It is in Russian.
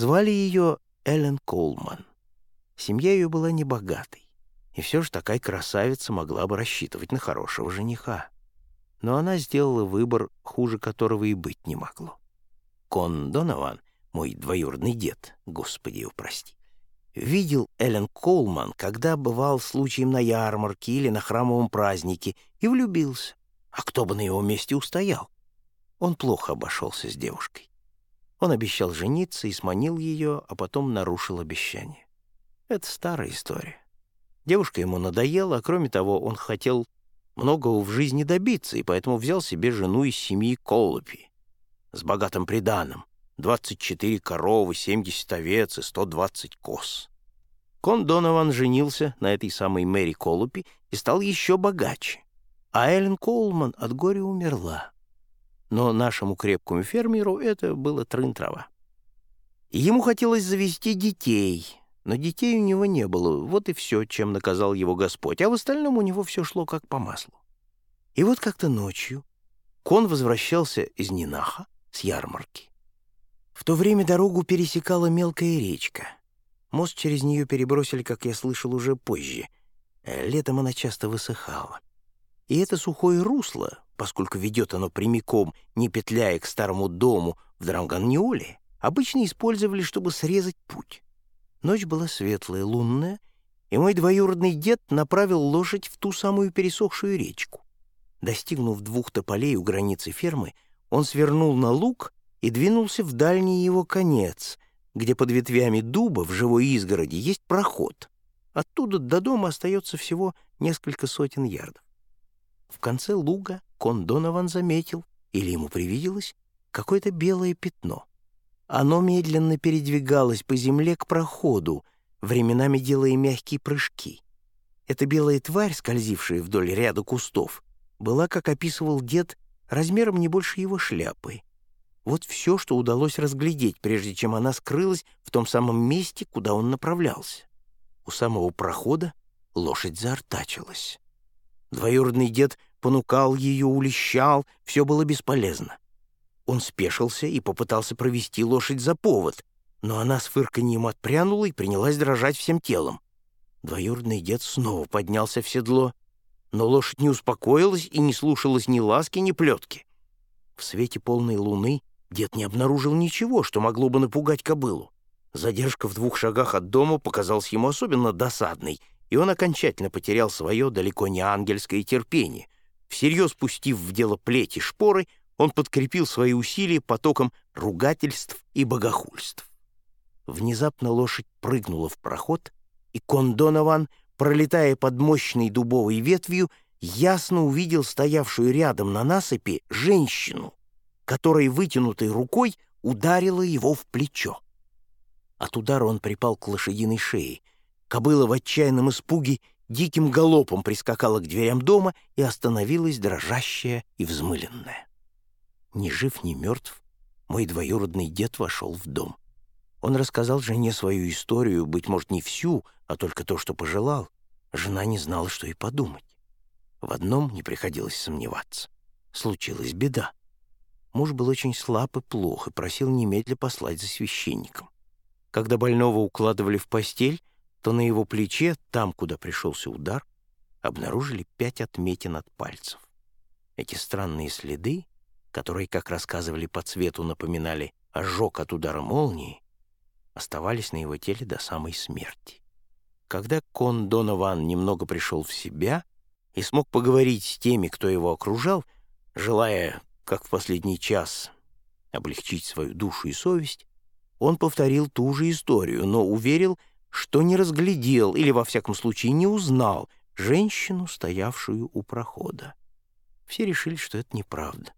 Звали ее Эллен Колман. Семья ее была небогатой, и все же такая красавица могла бы рассчитывать на хорошего жениха. Но она сделала выбор, хуже которого и быть не могло. Кон Донован, мой двоюродный дед, господи его прости, видел Эллен Колман, когда бывал случаем на ярмарке или на храмовом празднике, и влюбился. А кто бы на его месте устоял? Он плохо обошелся с девушкой. Он обещал жениться и сманил ее, а потом нарушил обещание. Это старая история. Девушка ему надоела, а кроме того, он хотел многого в жизни добиться, и поэтому взял себе жену из семьи Колопи с богатым приданым, 24 коровы, 70 овец и 120 коз. Кон Донован женился на этой самой Мэри Колупи и стал еще богаче, а Эллен Коулман от горя умерла но нашему крепкому фермеру это было трын-трава. Ему хотелось завести детей, но детей у него не было, вот и все, чем наказал его Господь, а в остальном у него все шло как по маслу. И вот как-то ночью Кон возвращался из Нинаха с ярмарки. В то время дорогу пересекала мелкая речка. Мост через нее перебросили, как я слышал, уже позже. Летом она часто высыхала. И это сухое русло, поскольку ведет оно прямиком, не петляя к старому дому в Драмганниоле, обычно использовали, чтобы срезать путь. Ночь была светлая, лунная, и мой двоюродный дед направил лошадь в ту самую пересохшую речку. Достигнув двух тополей у границы фермы, он свернул на луг и двинулся в дальний его конец, где под ветвями дуба в живой изгороди есть проход. Оттуда до дома остается всего несколько сотен ярдов. В конце луга Кон Донован заметил, или ему привиделось, какое-то белое пятно. Оно медленно передвигалось по земле к проходу, временами делая мягкие прыжки. Эта белая тварь, скользившая вдоль ряда кустов, была, как описывал дед, размером не больше его шляпы. Вот все, что удалось разглядеть, прежде чем она скрылась в том самом месте, куда он направлялся. У самого прохода лошадь заортачилась. Двоюродный дед понукал ее, улещал, все было бесполезно. Он спешился и попытался провести лошадь за повод, но она с фырканьем отпрянула и принялась дрожать всем телом. Двоюродный дед снова поднялся в седло, но лошадь не успокоилась и не слушалась ни ласки, ни плетки. В свете полной луны дед не обнаружил ничего, что могло бы напугать кобылу. Задержка в двух шагах от дома показалась ему особенно досадной, и он окончательно потерял свое далеко не ангельское терпение. Всерьез пустив в дело плети шпоры, он подкрепил свои усилия потоком ругательств и богохульств. Внезапно лошадь прыгнула в проход, и Кондонован, пролетая под мощной дубовой ветвью, ясно увидел стоявшую рядом на насыпи женщину, которая вытянутой рукой ударила его в плечо. От удара он припал к лошадиной шее, Кобыла в отчаянном испуге диким галопом прискакала к дверям дома и остановилась дрожащая и взмыленная. Ни жив, ни мертв, мой двоюродный дед вошел в дом. Он рассказал жене свою историю, быть может, не всю, а только то, что пожелал. Жена не знала, что и подумать. В одном не приходилось сомневаться. Случилась беда. Муж был очень слаб и плох и просил немедля послать за священником. Когда больного укладывали в постель, то на его плече, там, куда пришелся удар, обнаружили пять отметин от пальцев. Эти странные следы, которые, как рассказывали по цвету, напоминали ожог от удара молнии, оставались на его теле до самой смерти. Когда Кон Донован немного пришел в себя и смог поговорить с теми, кто его окружал, желая, как в последний час, облегчить свою душу и совесть, он повторил ту же историю, но уверил, что не разглядел или, во всяком случае, не узнал женщину, стоявшую у прохода. Все решили, что это неправда.